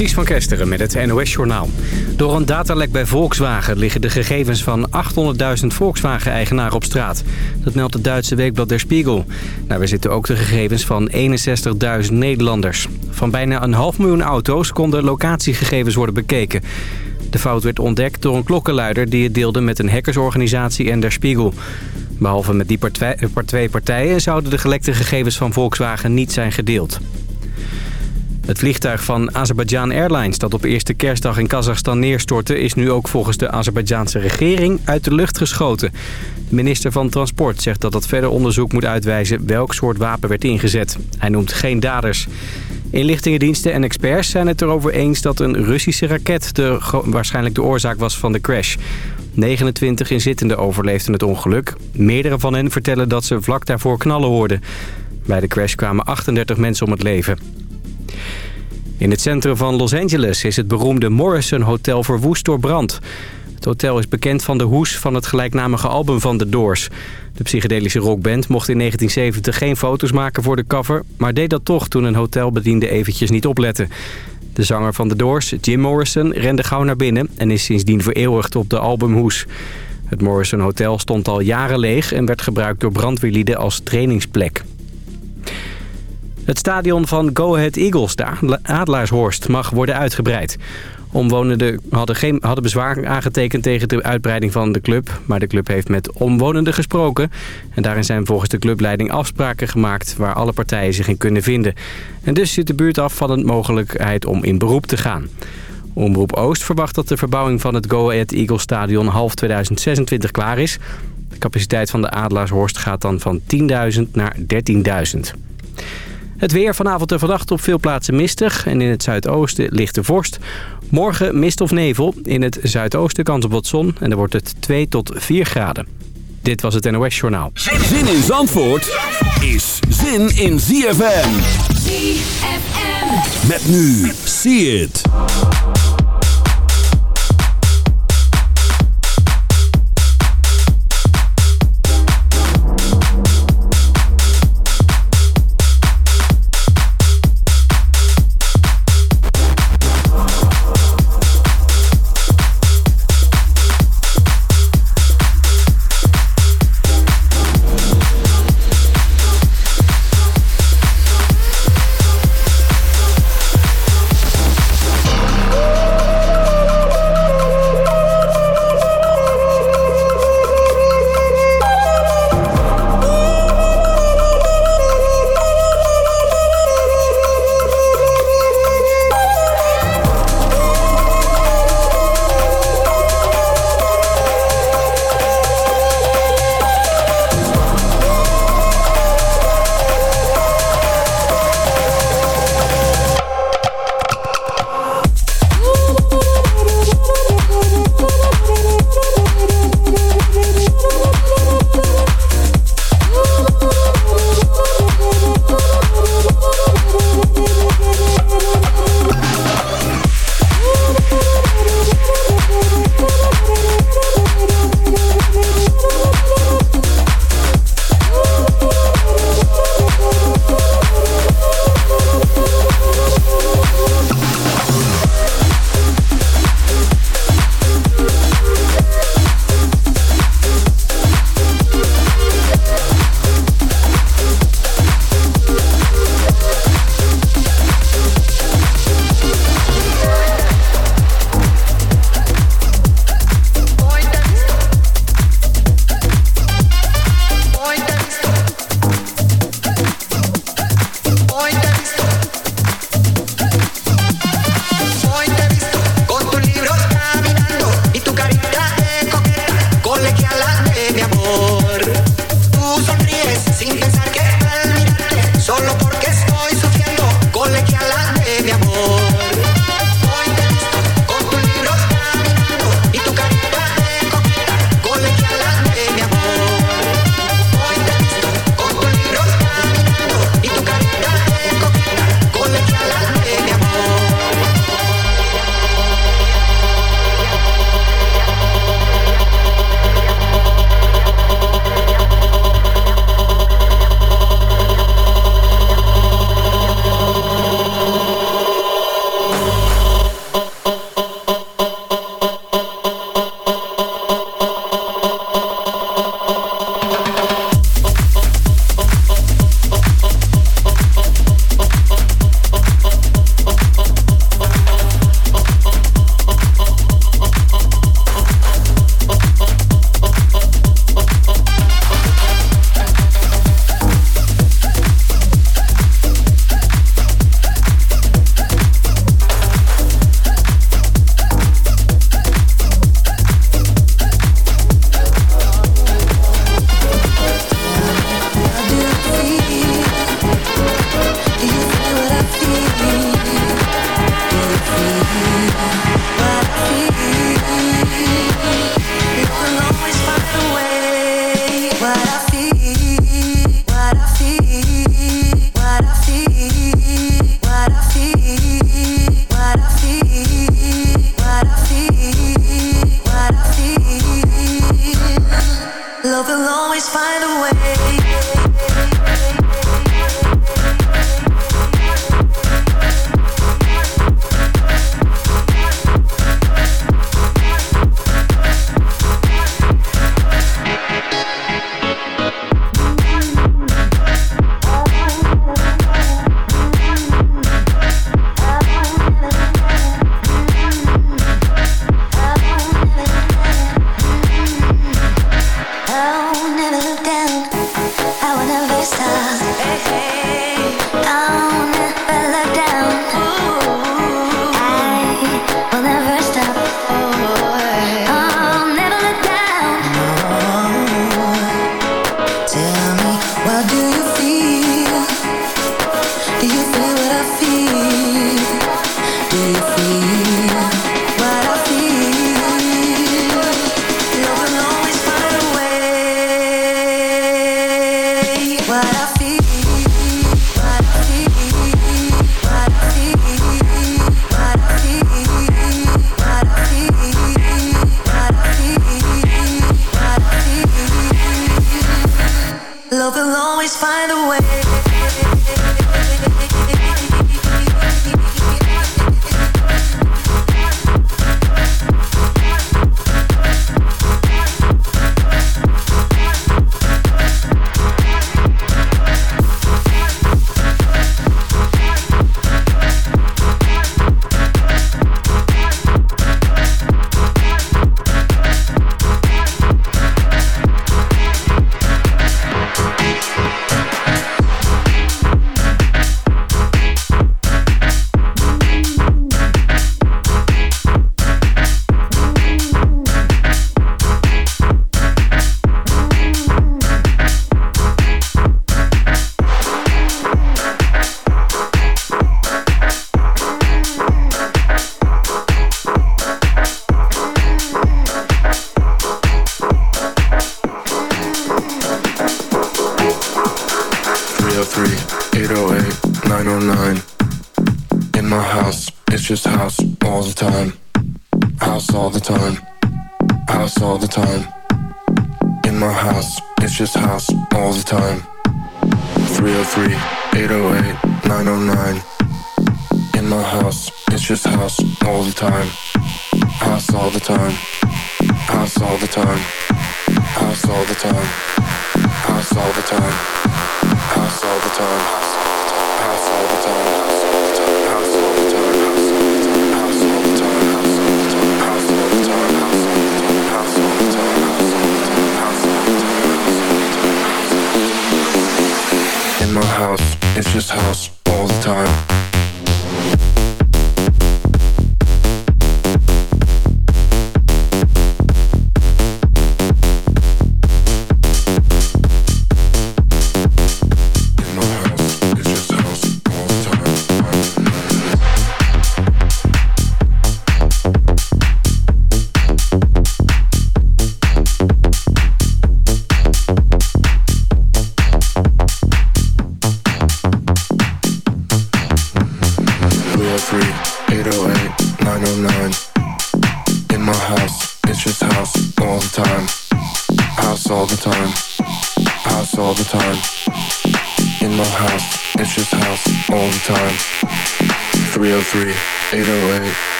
Ties van Kesteren met het NOS-journaal. Door een datalek bij Volkswagen liggen de gegevens van 800.000 Volkswagen-eigenaren op straat. Dat meldt het Duitse weekblad Der Spiegel. Daar zitten ook de gegevens van 61.000 Nederlanders. Van bijna een half miljoen auto's konden locatiegegevens worden bekeken. De fout werd ontdekt door een klokkenluider die het deelde met een hackersorganisatie en Der Spiegel. Behalve met die twee partijen zouden de gelekte gegevens van Volkswagen niet zijn gedeeld. Het vliegtuig van Azerbaijan Airlines dat op eerste kerstdag in Kazachstan neerstortte... is nu ook volgens de Azerbaijanse regering uit de lucht geschoten. De minister van Transport zegt dat dat verder onderzoek moet uitwijzen... welk soort wapen werd ingezet. Hij noemt geen daders. Inlichtingendiensten en experts zijn het erover eens dat een Russische raket... De, waarschijnlijk de oorzaak was van de crash. 29 inzittenden overleefden het ongeluk. Meerdere van hen vertellen dat ze vlak daarvoor knallen hoorden. Bij de crash kwamen 38 mensen om het leven. In het centrum van Los Angeles is het beroemde Morrison Hotel verwoest door brand. Het hotel is bekend van de hoes van het gelijknamige album van The Doors. De psychedelische rockband mocht in 1970 geen foto's maken voor de cover... maar deed dat toch toen een hotelbediende eventjes niet oplette. De zanger van The Doors, Jim Morrison, rende gauw naar binnen... en is sindsdien vereeuwigd op de albumhoes. Het Morrison Hotel stond al jaren leeg... en werd gebruikt door brandweerlieden als trainingsplek. Het stadion van Go Ahead Eagles, de Adelaarshorst, mag worden uitgebreid. Omwonenden hadden, geen, hadden bezwaar aangetekend tegen de uitbreiding van de club. Maar de club heeft met omwonenden gesproken. En daarin zijn volgens de clubleiding afspraken gemaakt waar alle partijen zich in kunnen vinden. En dus zit de buurt af van de mogelijkheid om in beroep te gaan. Omroep Oost verwacht dat de verbouwing van het Go Ahead Eagles stadion half 2026 klaar is. De capaciteit van de Adelaarshorst gaat dan van 10.000 naar 13.000. Het weer vanavond en vannacht op veel plaatsen mistig. En in het zuidoosten ligt de vorst. Morgen mist of nevel. In het zuidoosten kans op wat zon. En dan wordt het 2 tot 4 graden. Dit was het NOS Journaal. Zin in Zandvoort is zin in ZFM. ZFM. Met nu. See it.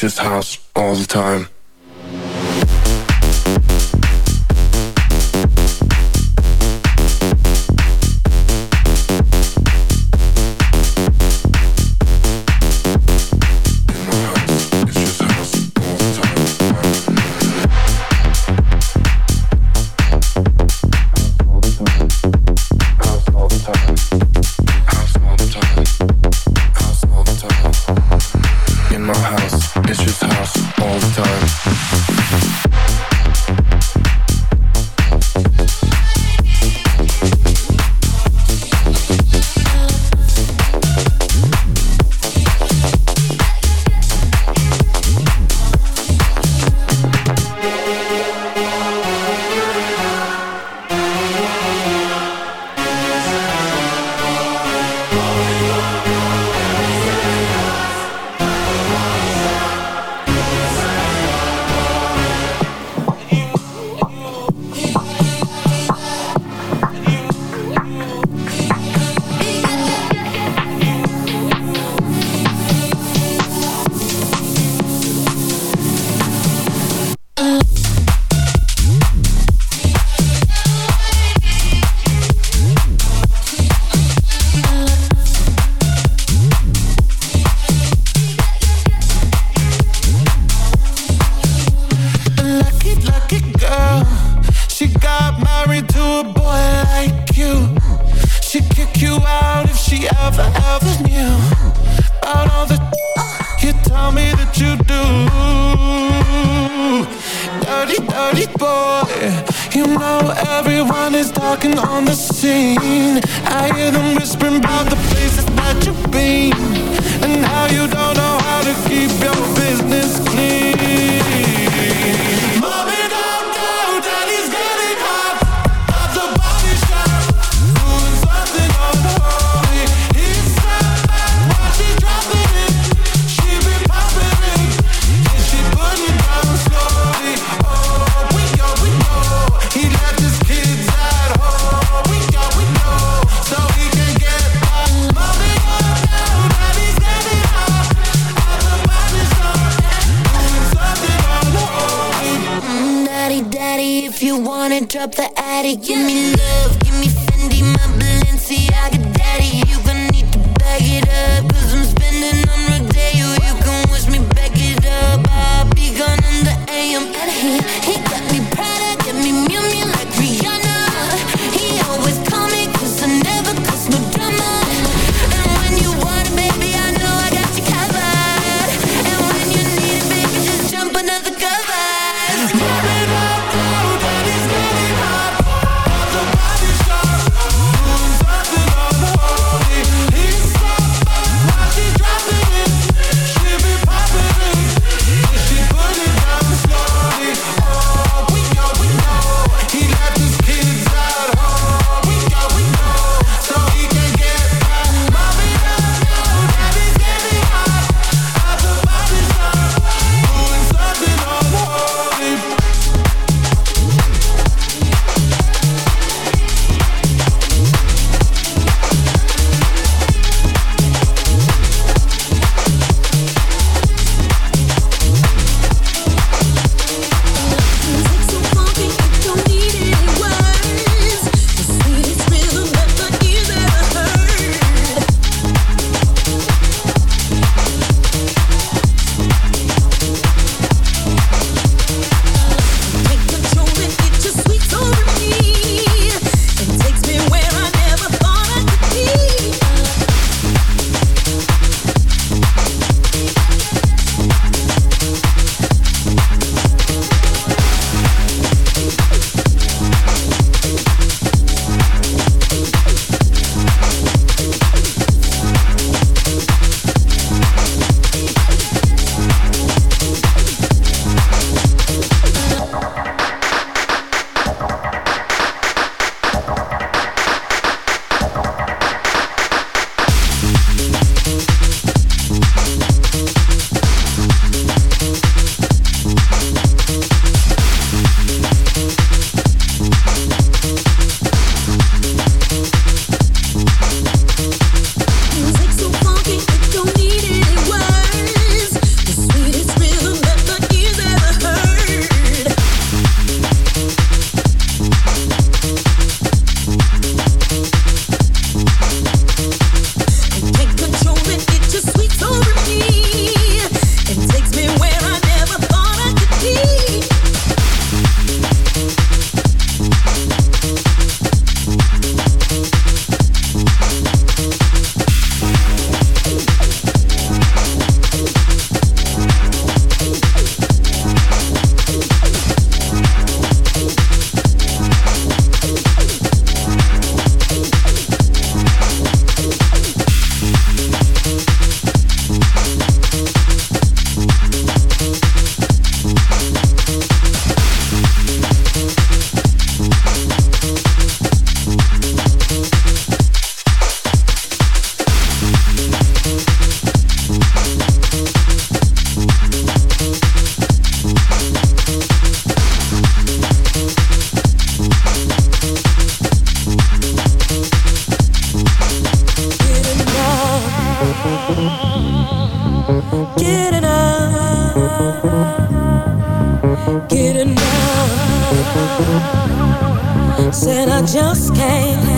Just house all the time.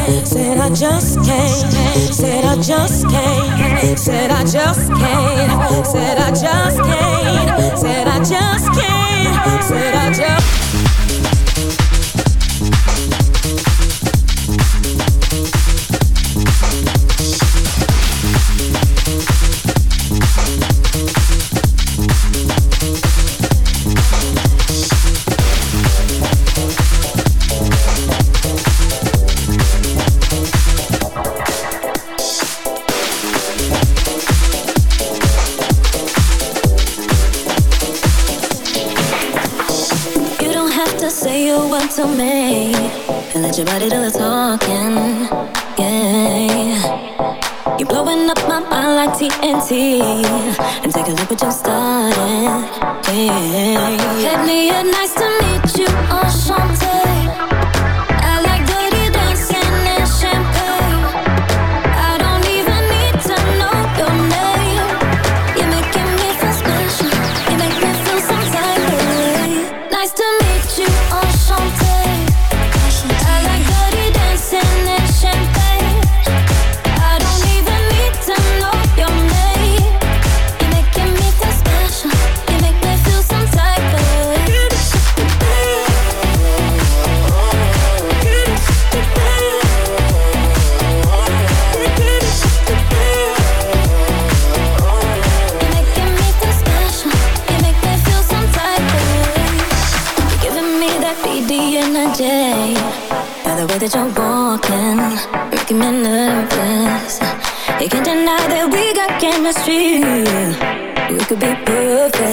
Said I just can't. Said I just can't. Said I just can't. Said I just can't. Said I just can't. Said I just.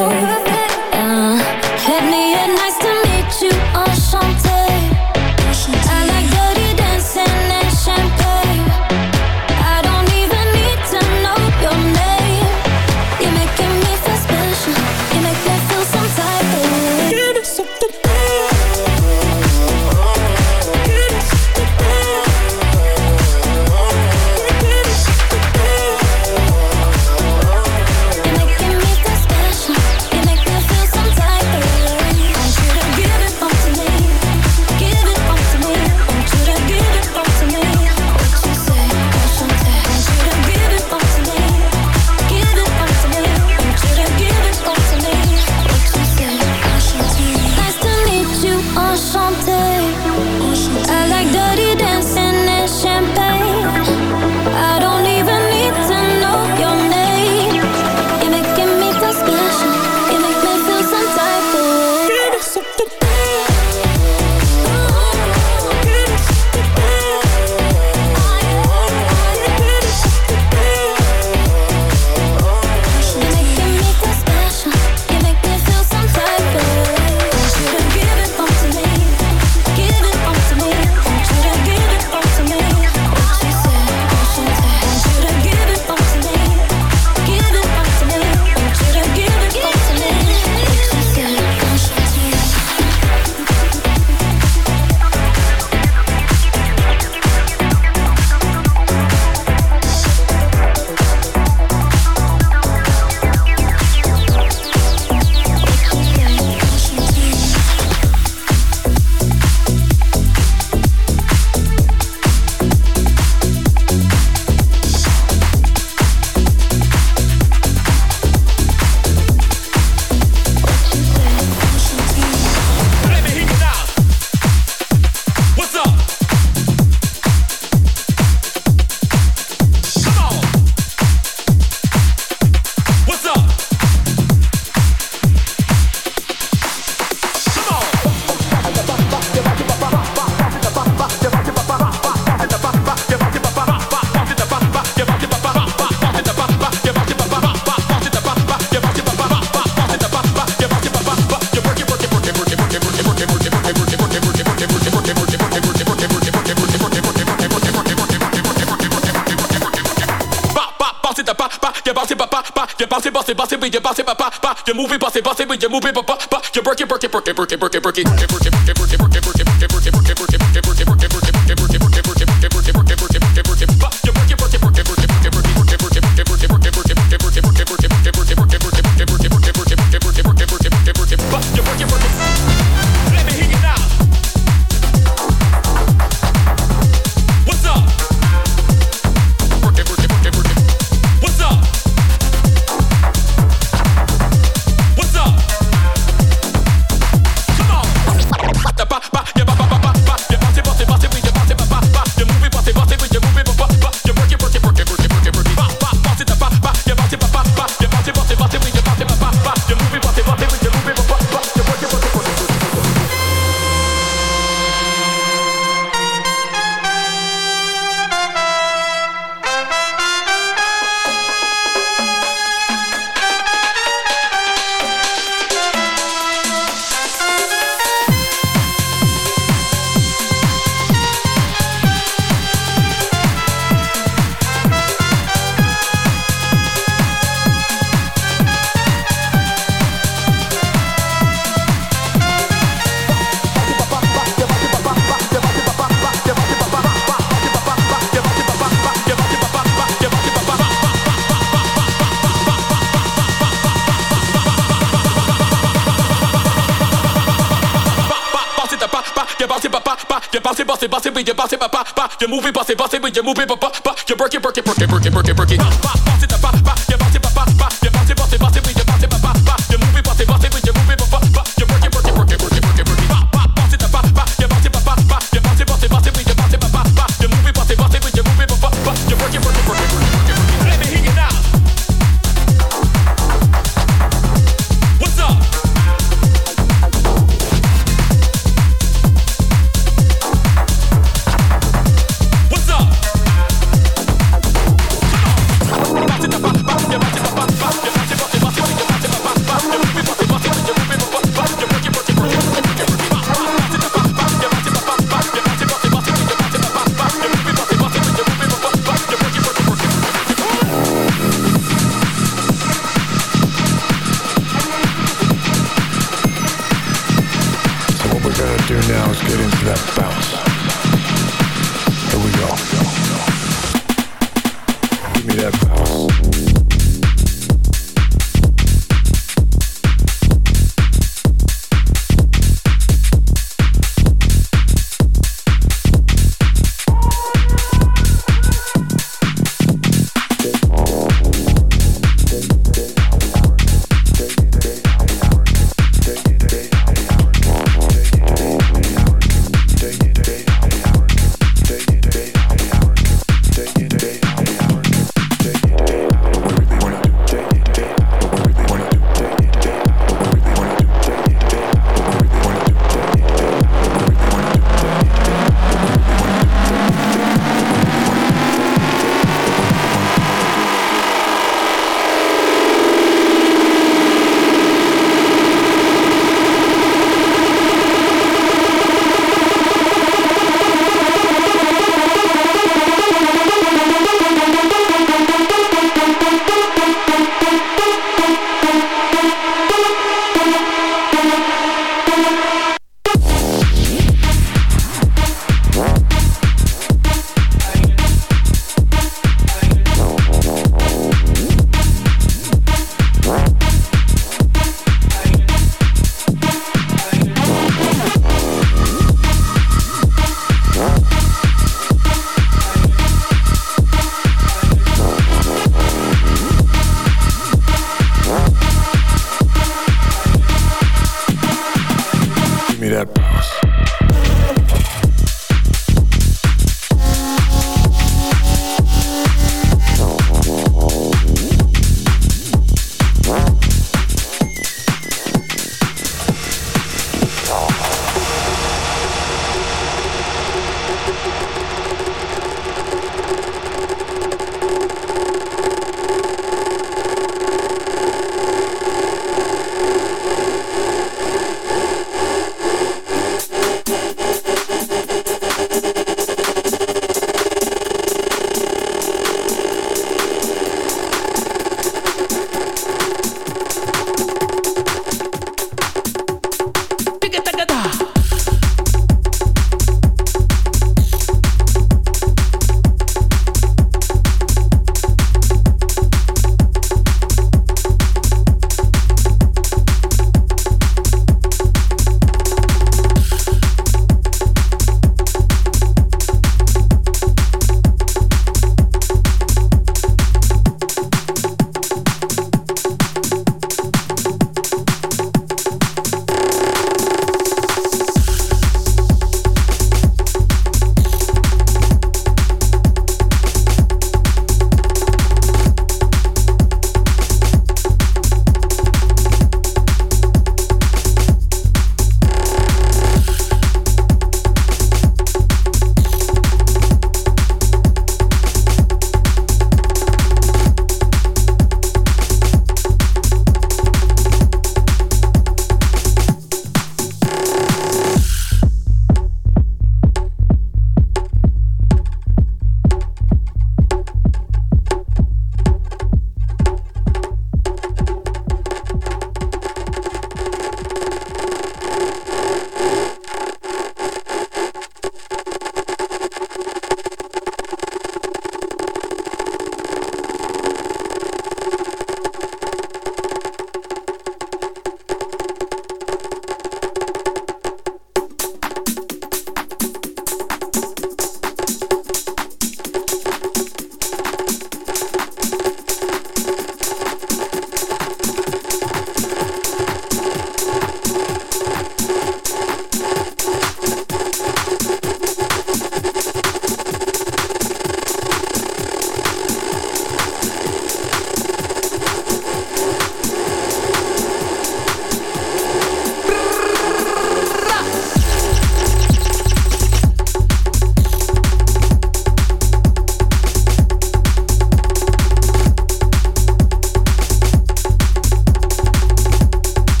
Lord. You move it, but but but you work it, work it, work it, work it, work it, pop. You move it, bust it, bust it, but you move it, pop, pop, pop. You work it, work it, work it, it, it, it.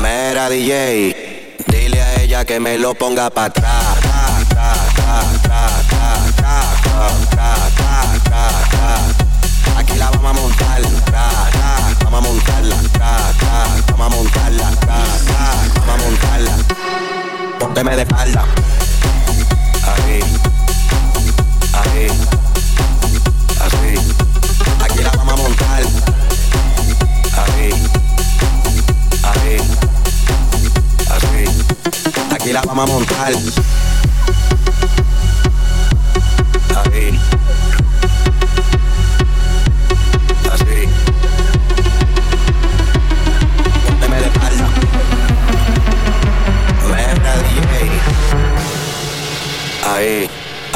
Mira DJ, dile a ella que me lo ponga para atrás. Pónteme de espalda. Ahí, ahí, así. Aquí la vamos a montar. Ahí, así. Aquí la vamos a montar.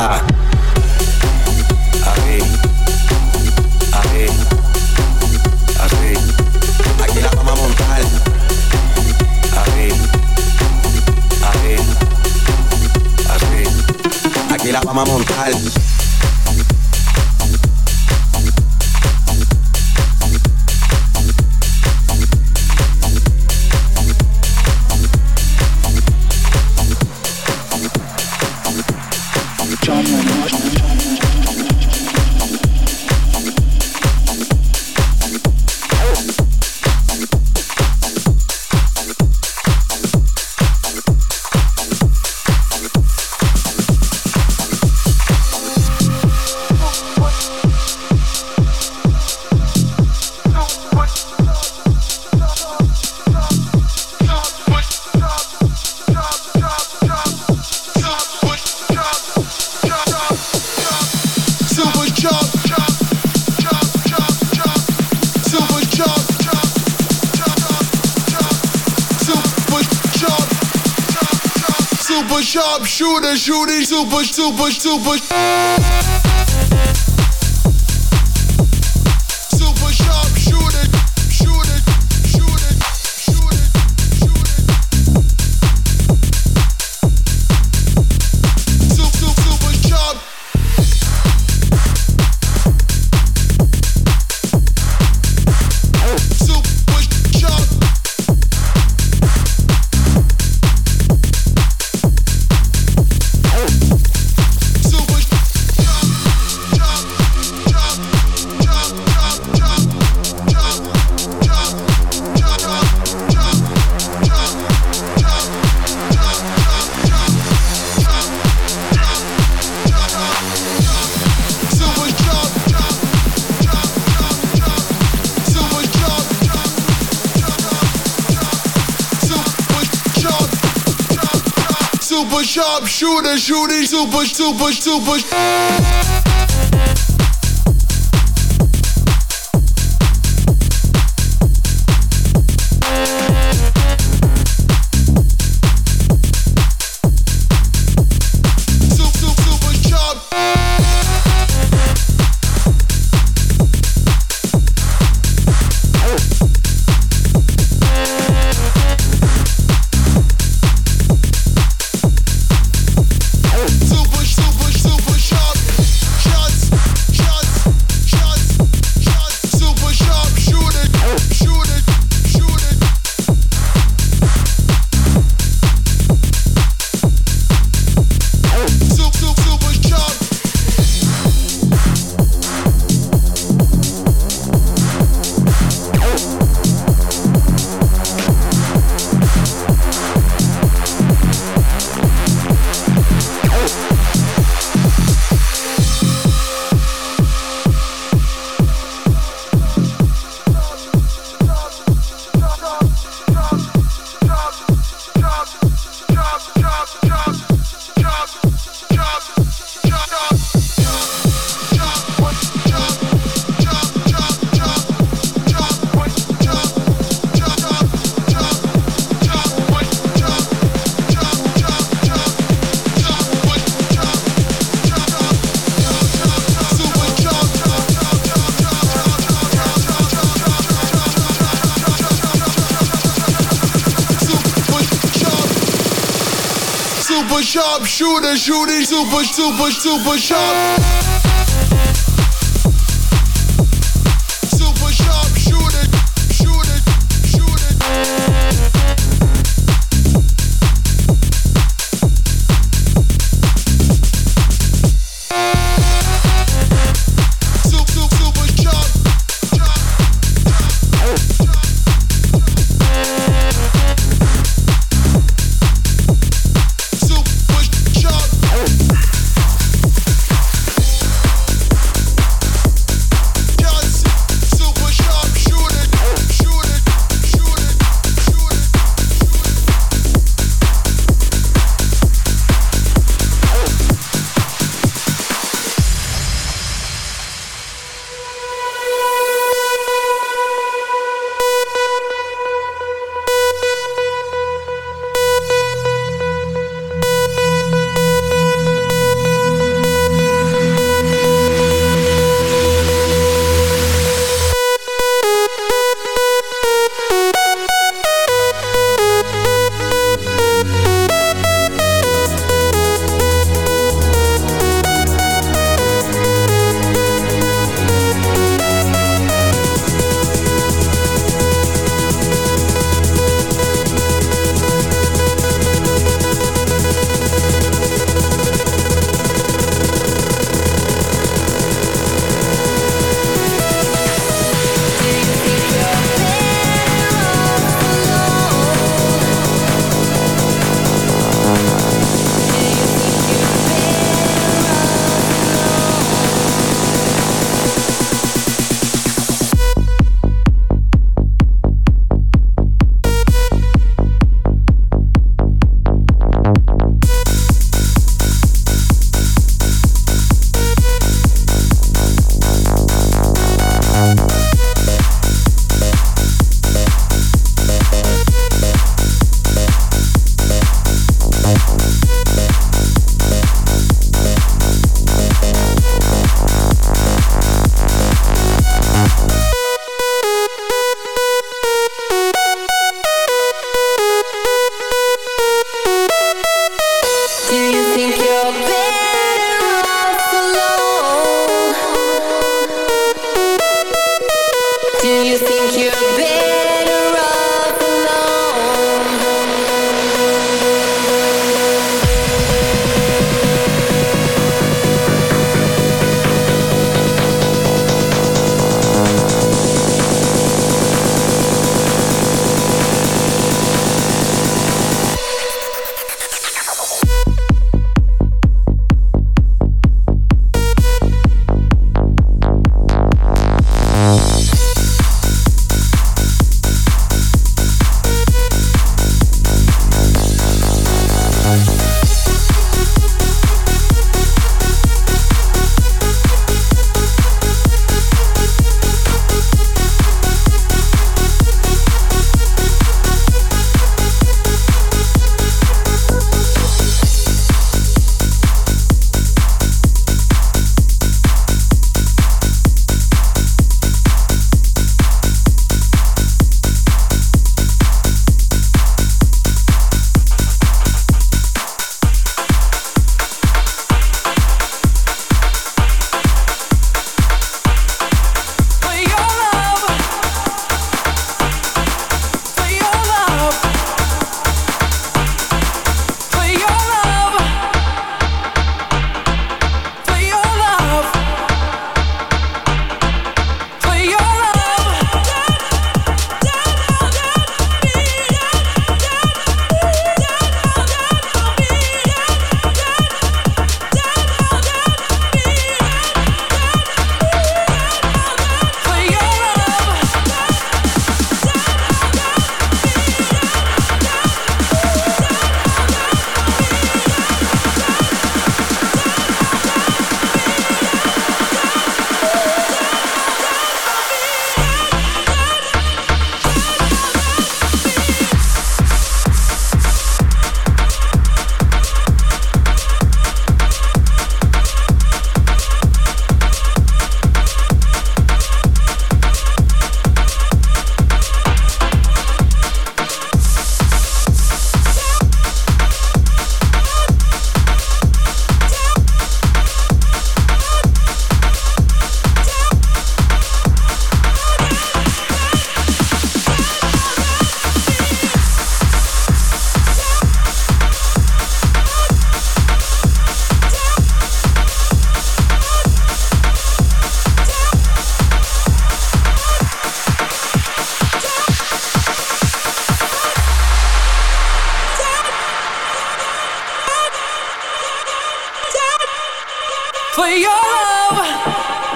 Ahí, ahí, así. Aquí la vamos a montar. Ahí, ahí, así. Aquí la vamos a montar. Shooter, shooting super, super, super. Super Sharp sharpshooter, shooting super, super, super. Sharp shooter, shooting super, super, super sharp. For your love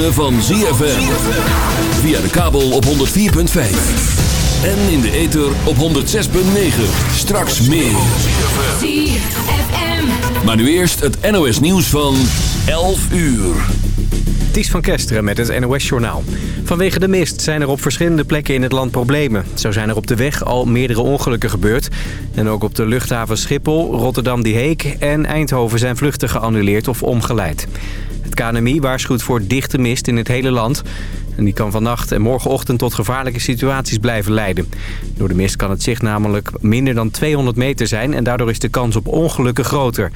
ritme van ZFM. Via de kabel op 104.5. En in de ether op 106.9. Straks meer. ZFM. Maar nu eerst het NOS nieuws van 11 uur. Ties van Kesteren met het NOS-journaal. Vanwege de mist zijn er op verschillende plekken in het land problemen. Zo zijn er op de weg al meerdere ongelukken gebeurd. En ook op de luchthaven Schiphol, Rotterdam Die Heek en Eindhoven zijn vluchten geannuleerd of omgeleid. KNMI waarschuwt voor dichte mist in het hele land. En die kan vannacht en morgenochtend tot gevaarlijke situaties blijven leiden. Door de mist kan het zicht namelijk minder dan 200 meter zijn... en daardoor is de kans op ongelukken groter.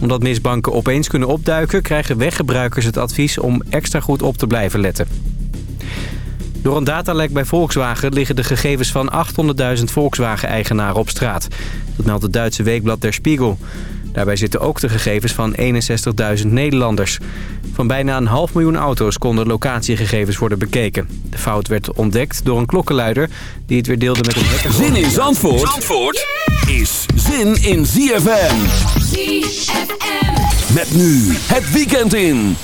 Omdat mistbanken opeens kunnen opduiken... krijgen weggebruikers het advies om extra goed op te blijven letten. Door een datalek bij Volkswagen liggen de gegevens van 800.000 Volkswagen-eigenaren op straat. Dat meldt het Duitse weekblad Der Spiegel. Daarbij zitten ook de gegevens van 61.000 Nederlanders. Van bijna een half miljoen auto's konden locatiegegevens worden bekeken. De fout werd ontdekt door een klokkenluider die het weer deelde met een hacker. Zin in Zandvoort, Zandvoort is zin in ZFM. ZFM. Met nu het weekend in.